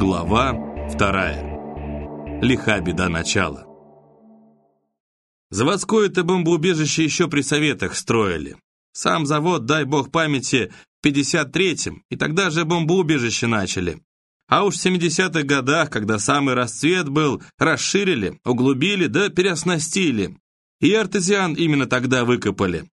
Глава вторая. Лиха беда начала. Заводское-то бомбоубежище еще при советах строили. Сам завод, дай бог памяти, в 53-м, и тогда же бомбоубежище начали. А уж в 70-х годах, когда самый расцвет был, расширили, углубили да переоснастили. И артезиан именно тогда выкопали.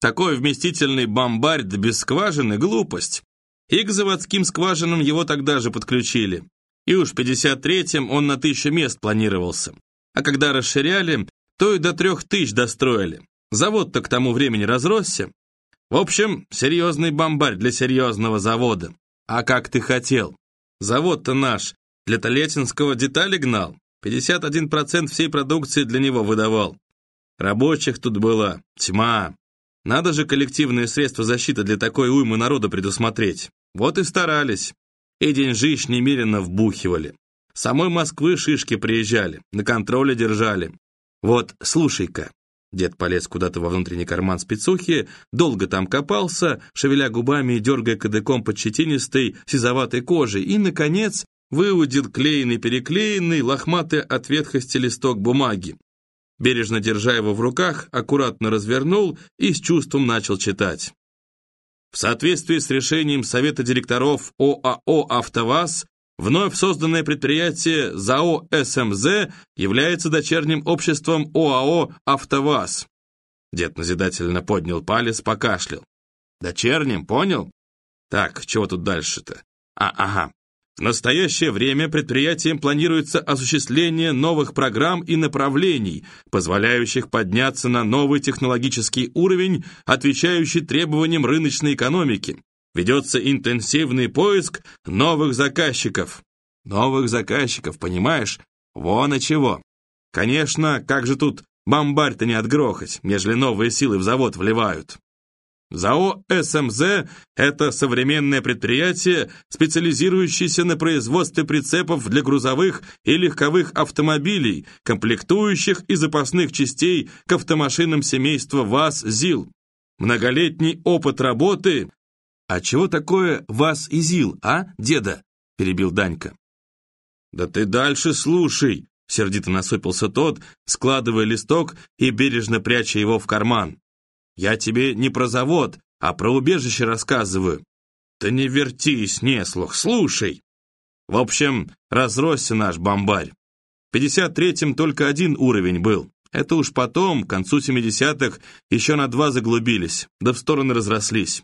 Такой вместительный бомбарь да без скважины – глупость. И к заводским скважинам его тогда же подключили. И уж в 53-м он на тысячу мест планировался. А когда расширяли, то и до трех тысяч достроили. Завод-то к тому времени разросся. В общем, серьезный бомбарь для серьезного завода. А как ты хотел? Завод-то наш для Толетинского детали гнал. 51% всей продукции для него выдавал. Рабочих тут была тьма. Надо же коллективные средства защиты для такой уймы народа предусмотреть. Вот и старались. И деньжищ немерено вбухивали. Самой Москвы шишки приезжали, на контроле держали. Вот, слушай-ка. Дед полез куда-то во внутренний карман спецухи, долго там копался, шевеля губами и дергая кадыком под щетинистой сизоватой кожей, и, наконец, выудил клеенный-переклеенный, лохматый от ветхости листок бумаги. Бережно держа его в руках, аккуратно развернул и с чувством начал читать. В соответствии с решением Совета директоров ОАО «АвтоВАЗ», вновь созданное предприятие ЗАО СМЗ является дочерним обществом ОАО «АвтоВАЗ». Дед назидательно поднял палец, покашлял. «Дочерним, понял? Так, чего тут дальше-то? А, ага. В настоящее время предприятием планируется осуществление новых программ и направлений, позволяющих подняться на новый технологический уровень, отвечающий требованиям рыночной экономики. Ведется интенсивный поиск новых заказчиков. Новых заказчиков, понимаешь? Вон и чего. Конечно, как же тут бомбарь-то не отгрохать, нежели новые силы в завод вливают. ЗАО «СМЗ» — это современное предприятие, специализирующееся на производстве прицепов для грузовых и легковых автомобилей, комплектующих и запасных частей к автомашинам семейства ВАЗ-ЗИЛ. Многолетний опыт работы... «А чего такое ВАЗ и ЗИЛ, а, деда?» — перебил Данька. «Да ты дальше слушай!» — сердито насупился тот, складывая листок и бережно пряча его в карман. Я тебе не про завод, а про убежище рассказываю. Да не вертись, неслух, слушай. В общем, разросся наш бомбарь. В 53-м только один уровень был. Это уж потом, к концу 70-х, еще на два заглубились, да в стороны разрослись.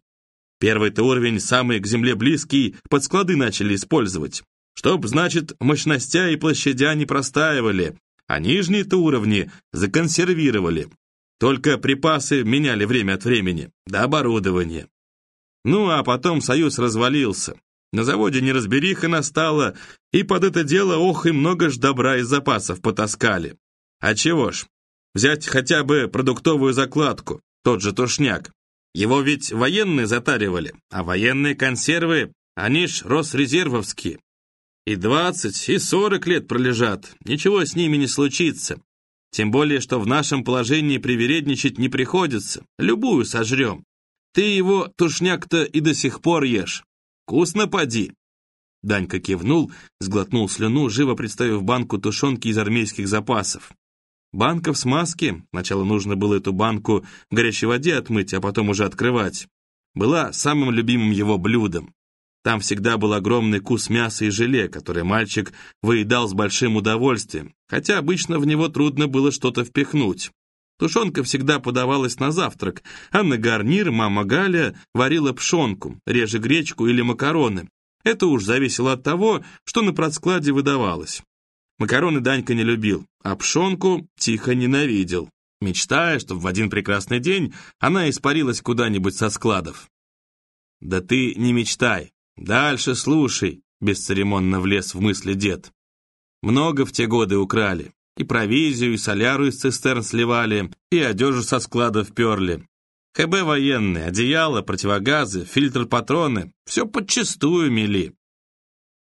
Первый-то уровень, самый к земле близкий, под склады начали использовать. Чтоб, значит, мощностя и площадя не простаивали, а нижние-то уровни законсервировали. Только припасы меняли время от времени, да оборудование. Ну, а потом Союз развалился. На заводе неразбериха настала, и под это дело ох и много ж добра из запасов потаскали. А чего ж, взять хотя бы продуктовую закладку, тот же тушняк. Его ведь военные затаривали, а военные консервы, они ж росрезервовские. И двадцать, и сорок лет пролежат, ничего с ними не случится. Тем более, что в нашем положении привередничать не приходится. Любую сожрем. Ты его, тушняк-то, и до сих пор ешь. Вкусно поди. Данька кивнул, сглотнул слюну, живо представив банку тушенки из армейских запасов. Банка в смазке, сначала нужно было эту банку в горячей воде отмыть, а потом уже открывать, была самым любимым его блюдом. Там всегда был огромный кус мяса и желе, который мальчик выедал с большим удовольствием, хотя обычно в него трудно было что-то впихнуть. Тушенка всегда подавалась на завтрак, а на гарнир мама Галя варила пшенку, реже гречку или макароны. Это уж зависело от того, что на продскладе выдавалось. Макароны Данька не любил, а пшенку тихо ненавидел, мечтая, чтобы в один прекрасный день она испарилась куда-нибудь со складов. «Да ты не мечтай, «Дальше слушай», — бесцеремонно влез в мысли дед. «Много в те годы украли. И провизию, и соляру из цистерн сливали, и одежу со складов перли. ХБ военные, одеяло, противогазы, фильтр-патроны — все подчистую мели.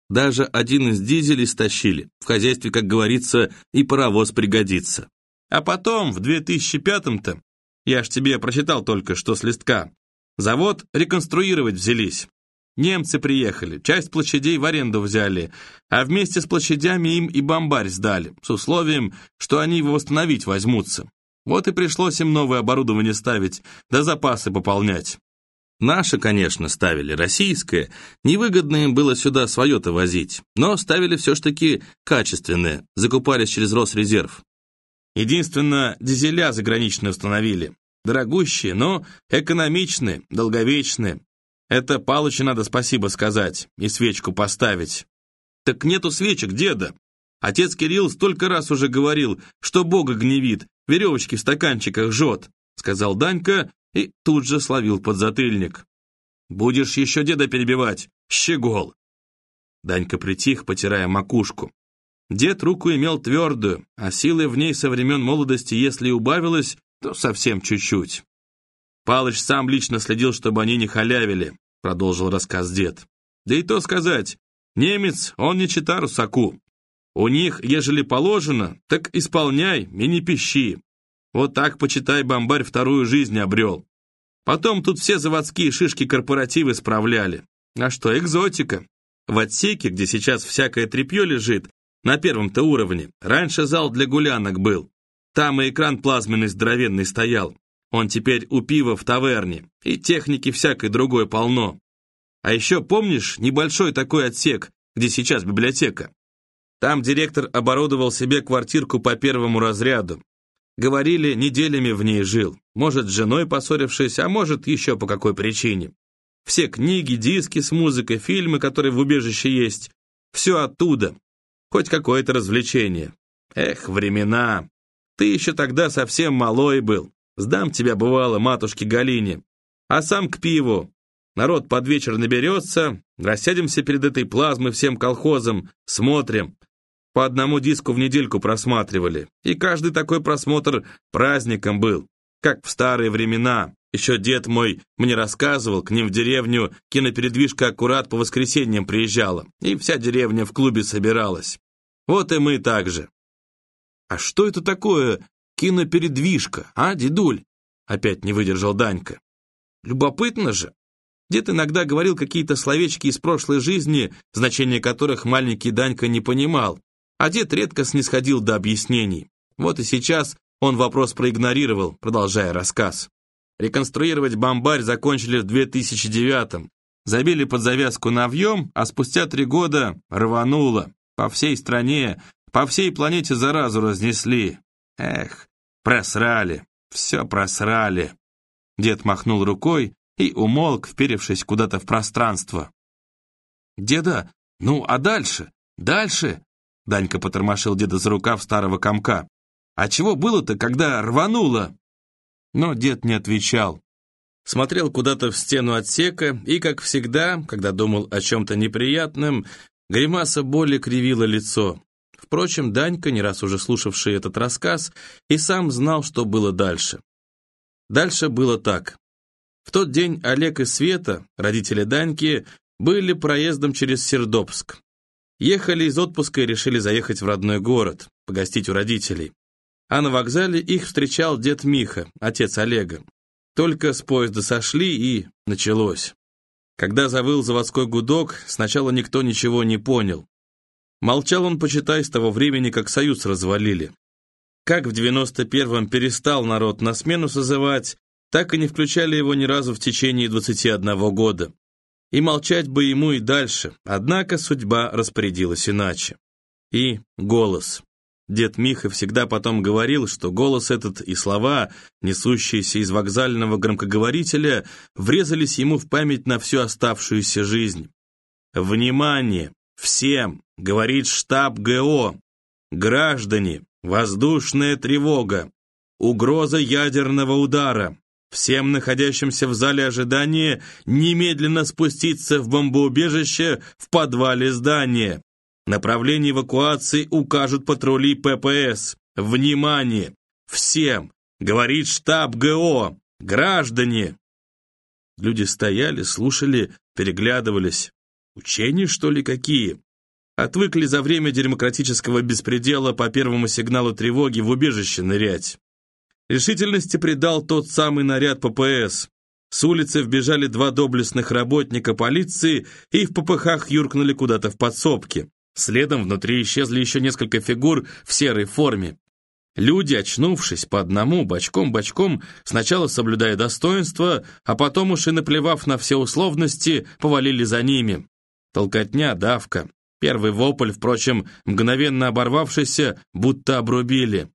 Даже один из дизелей стащили. В хозяйстве, как говорится, и паровоз пригодится. А потом, в 2005-м-то, я ж тебе прочитал только что с листка, завод реконструировать взялись. Немцы приехали, часть площадей в аренду взяли, а вместе с площадями им и бомбарь сдали, с условием, что они его восстановить возьмутся. Вот и пришлось им новое оборудование ставить, да запасы пополнять. Наши, конечно, ставили российское, невыгодно им было сюда свое-то возить, но ставили все ж таки качественное, закупались через Росрезерв. Единственно, дизеля заграничные установили. Дорогущие, но экономичные, долговечные. Это Палычу надо спасибо сказать и свечку поставить. Так нету свечек, деда. Отец Кирилл столько раз уже говорил, что Бога гневит, веревочки в стаканчиках жжет, сказал Данька и тут же словил подзатыльник. «Будешь еще деда перебивать, щегол!» Данька притих, потирая макушку. Дед руку имел твердую, а силы в ней со времен молодости, если и убавилось, то совсем чуть-чуть. Палыч сам лично следил, чтобы они не халявили, продолжил рассказ дед. Да и то сказать, немец, он не чита русаку. У них, ежели положено, так исполняй и не пищи. Вот так, почитай, бомбарь вторую жизнь обрел. Потом тут все заводские шишки-корпоративы справляли. А что, экзотика. В отсеке, где сейчас всякое тряпье лежит, на первом-то уровне, раньше зал для гулянок был. Там и экран плазменный здоровенный стоял. Он теперь у пива в таверне, и техники всякой другой полно. А еще помнишь небольшой такой отсек, где сейчас библиотека? Там директор оборудовал себе квартирку по первому разряду. Говорили, неделями в ней жил. Может, с женой поссорившись, а может, еще по какой причине. Все книги, диски с музыкой, фильмы, которые в убежище есть. Все оттуда. Хоть какое-то развлечение. Эх, времена. Ты еще тогда совсем малой был. Сдам тебя, бывало, матушке Галине. А сам к пиву. Народ под вечер наберется, рассядемся перед этой плазмой всем колхозом, смотрим. По одному диску в недельку просматривали. И каждый такой просмотр праздником был, как в старые времена. Еще дед мой мне рассказывал, к ним в деревню кинопередвижка аккурат по воскресеньям приезжала, и вся деревня в клубе собиралась. Вот и мы так же. А что это такое кинопередвижка, а, дедуль? Опять не выдержал Данька. Любопытно же. Дед иногда говорил какие-то словечки из прошлой жизни, значение которых маленький Данька не понимал, а дед редко снисходил до объяснений. Вот и сейчас он вопрос проигнорировал, продолжая рассказ. Реконструировать бомбарь закончили в 2009-м. Забили под завязку навьем, а спустя три года рвануло. По всей стране, по всей планете заразу разнесли. Эх, просрали, все просрали. Дед махнул рукой и умолк, вперевшись куда-то в пространство. «Деда, ну а дальше? Дальше?» Данька потормошил деда за рукав старого комка. «А чего было-то, когда рвануло?» Но дед не отвечал. Смотрел куда-то в стену отсека и, как всегда, когда думал о чем-то неприятном, гримаса боли кривила лицо. Впрочем, Данька, не раз уже слушавший этот рассказ, и сам знал, что было дальше. Дальше было так. В тот день Олег и Света, родители Даньки, были проездом через Сердобск. Ехали из отпуска и решили заехать в родной город, погостить у родителей. А на вокзале их встречал дед Миха, отец Олега. Только с поезда сошли и началось. Когда завыл заводской гудок, сначала никто ничего не понял. Молчал он, почитай, с того времени, как союз развалили. Как в 91-м перестал народ на смену созывать, так и не включали его ни разу в течение 21 года и молчать бы ему и дальше, однако судьба распорядилась иначе. И голос. Дед Миха всегда потом говорил, что голос этот и слова, несущиеся из вокзального громкоговорителя, врезались ему в память на всю оставшуюся жизнь. «Внимание! Всем!» — говорит штаб ГО. «Граждане! Воздушная тревога! Угроза ядерного удара! Всем находящимся в зале ожидания немедленно спуститься в бомбоубежище в подвале здания. Направление эвакуации укажут патрули ППС. Внимание! Всем! Говорит штаб ГО! Граждане! Люди стояли, слушали, переглядывались. Учения, что ли, какие? Отвыкли за время демократического беспредела по первому сигналу тревоги в убежище нырять. Решительности придал тот самый наряд ППС. С улицы вбежали два доблестных работника полиции и в попыхах юркнули куда-то в подсобки. Следом внутри исчезли еще несколько фигур в серой форме. Люди, очнувшись по одному, бочком-бочком, сначала соблюдая достоинство, а потом уж и наплевав на все условности, повалили за ними. Толкотня, давка. Первый вопль, впрочем, мгновенно оборвавшийся, будто обрубили.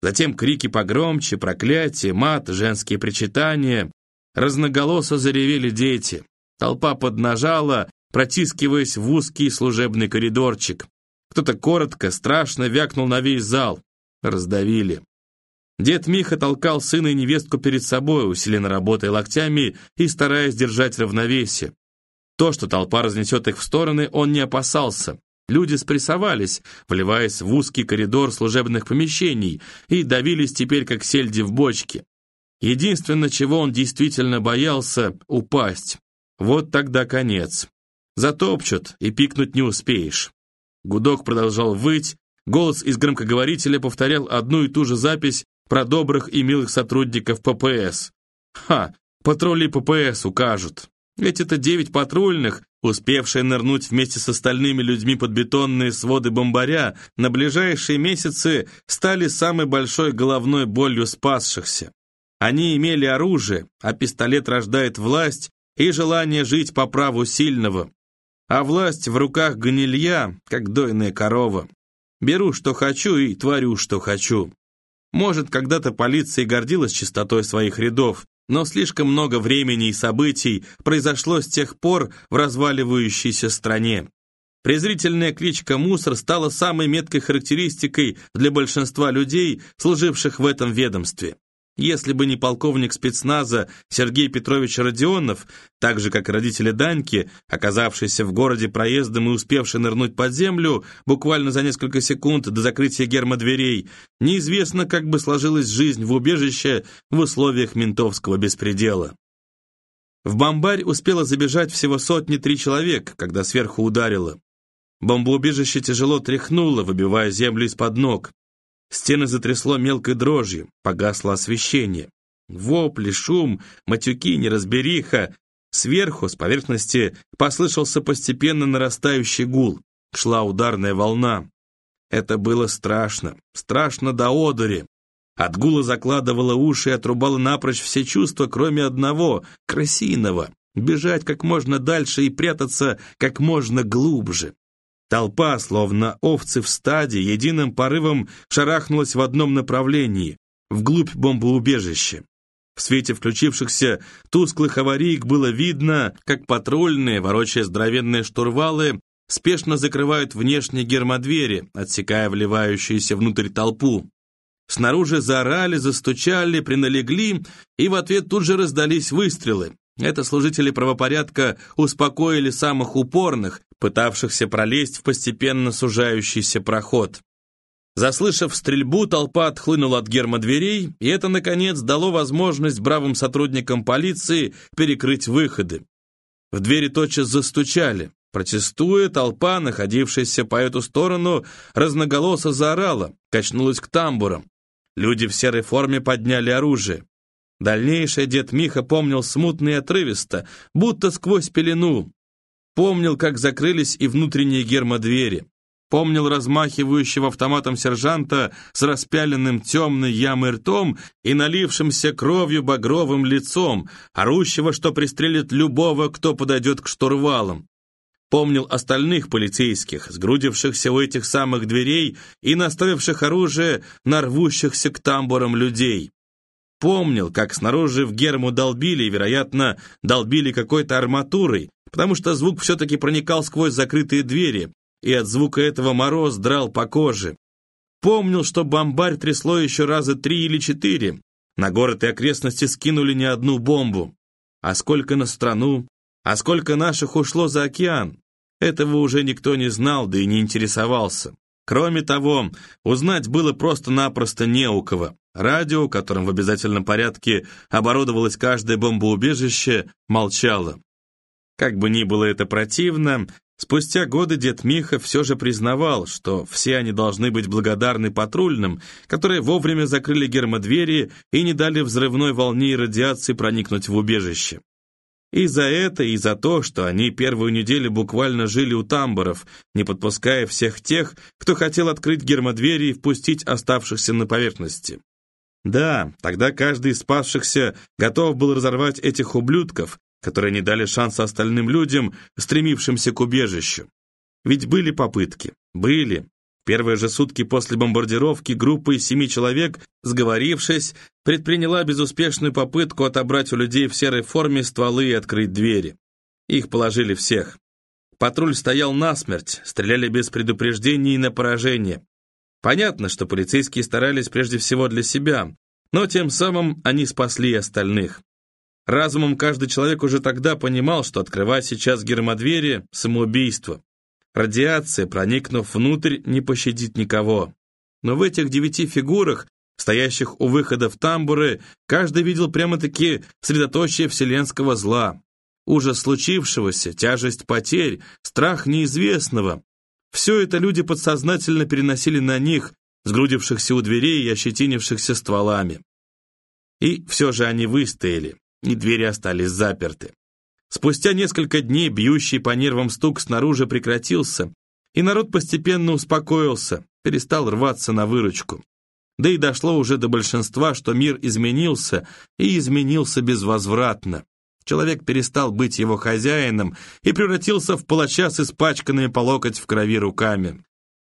Затем крики погромче, проклятия, мат, женские причитания. Разноголосо заревели дети. Толпа поднажала, протискиваясь в узкий служебный коридорчик. Кто-то коротко, страшно вякнул на весь зал. Раздавили. Дед Миха толкал сына и невестку перед собой, усиленно работая локтями и стараясь держать равновесие. То, что толпа разнесет их в стороны, он не опасался. Люди спрессовались, вливаясь в узкий коридор служебных помещений и давились теперь как сельди в бочке. Единственное, чего он действительно боялся — упасть. Вот тогда конец. Затопчут, и пикнуть не успеешь. Гудок продолжал выть, голос из громкоговорителя повторял одну и ту же запись про добрых и милых сотрудников ППС. Ха, патрули ППС укажут. Ведь это девять патрульных, успевшие нырнуть вместе с остальными людьми под бетонные своды бомбаря, на ближайшие месяцы стали самой большой головной болью спасшихся. Они имели оружие, а пистолет рождает власть и желание жить по праву сильного, а власть в руках гнилья, как дойная корова. Беру, что хочу, и творю, что хочу. Может, когда-то полиция гордилась чистотой своих рядов, но слишком много времени и событий произошло с тех пор в разваливающейся стране. Презрительная кличка «мусор» стала самой меткой характеристикой для большинства людей, служивших в этом ведомстве. Если бы не полковник спецназа Сергей Петрович Родионов, так же, как родители Даньки, оказавшиеся в городе проездом и успевшие нырнуть под землю буквально за несколько секунд до закрытия гермодверей, неизвестно, как бы сложилась жизнь в убежище в условиях ментовского беспредела. В бомбарь успело забежать всего сотни-три человек, когда сверху ударило. Бомбоубежище тяжело тряхнуло, выбивая землю из-под ног. Стены затрясло мелкой дрожью, погасло освещение. Вопли, шум, матюки, неразбериха. Сверху, с поверхности, послышался постепенно нарастающий гул. Шла ударная волна. Это было страшно, страшно до одури. От гула закладывало уши и отрубало напрочь все чувства, кроме одного — красиного. Бежать как можно дальше и прятаться как можно глубже. Толпа, словно овцы в стаде, единым порывом шарахнулась в одном направлении, вглубь бомбоубежища. В свете включившихся тусклых аварийк было видно, как патрульные, ворочая здоровенные штурвалы, спешно закрывают внешние гермодвери, отсекая вливающуюся внутрь толпу. Снаружи заорали, застучали, приналегли, и в ответ тут же раздались выстрелы. Это служители правопорядка успокоили самых упорных, пытавшихся пролезть в постепенно сужающийся проход. Заслышав стрельбу, толпа отхлынула от гермодверей, и это, наконец, дало возможность бравым сотрудникам полиции перекрыть выходы. В двери тотчас застучали. Протестуя, толпа, находившаяся по эту сторону, разноголосо заорала, качнулась к тамбурам. Люди в серой форме подняли оружие. Дальнейшее дед Миха помнил смутно и отрывисто, будто сквозь пелену. Помнил, как закрылись и внутренние гермодвери. Помнил размахивающего автоматом сержанта с распяленным темной ямой ртом и налившимся кровью багровым лицом, орущего, что пристрелит любого, кто подойдет к штурвалам. Помнил остальных полицейских, сгрудившихся у этих самых дверей и наставивших оружие на рвущихся к тамбурам людей. Помнил, как снаружи в герму долбили, вероятно, долбили какой-то арматурой, потому что звук все-таки проникал сквозь закрытые двери, и от звука этого мороз драл по коже. Помнил, что бомбарь трясло еще раза три или четыре. На город и окрестности скинули не одну бомбу. А сколько на страну, а сколько наших ушло за океан? Этого уже никто не знал, да и не интересовался. Кроме того, узнать было просто-напросто не у кого. Радио, которым в обязательном порядке оборудовалось каждое бомбоубежище, молчало. Как бы ни было это противно, Спустя годы дед Миха все же признавал, что все они должны быть благодарны патрульным, которые вовремя закрыли гермодвери и не дали взрывной волне и радиации проникнуть в убежище. И за это, и за то, что они первую неделю буквально жили у тамбуров, не подпуская всех тех, кто хотел открыть гермодвери и впустить оставшихся на поверхности. Да, тогда каждый из спасшихся готов был разорвать этих ублюдков, которые не дали шанса остальным людям, стремившимся к убежищу. Ведь были попытки, были. Первые же сутки после бомбардировки группа из семи человек, сговорившись, предприняла безуспешную попытку отобрать у людей в серой форме стволы и открыть двери. Их положили всех. Патруль стоял насмерть, стреляли без предупреждений и на поражение. Понятно, что полицейские старались прежде всего для себя, но тем самым они спасли остальных. Разумом каждый человек уже тогда понимал, что открывать сейчас гермодвери – самоубийство. Радиация, проникнув внутрь, не пощадит никого. Но в этих девяти фигурах, стоящих у выхода в тамбуры, каждый видел прямо-таки средоточие вселенского зла. Ужас случившегося, тяжесть потерь, страх неизвестного. Все это люди подсознательно переносили на них, сгрудившихся у дверей и ощетинившихся стволами. И все же они выстояли и двери остались заперты. Спустя несколько дней бьющий по нервам стук снаружи прекратился, и народ постепенно успокоился, перестал рваться на выручку. Да и дошло уже до большинства, что мир изменился, и изменился безвозвратно. Человек перестал быть его хозяином и превратился в палача с испачканными по локоть в крови руками.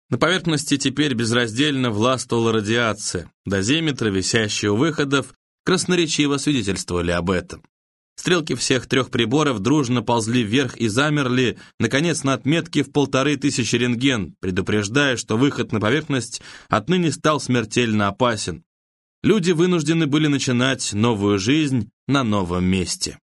На поверхности теперь безраздельно властвовала радиация. Дозиметры, висящие у выходов, красноречиво свидетельствовали об этом. Стрелки всех трех приборов дружно ползли вверх и замерли, наконец, на отметке в полторы тысячи рентген, предупреждая, что выход на поверхность отныне стал смертельно опасен. Люди вынуждены были начинать новую жизнь на новом месте.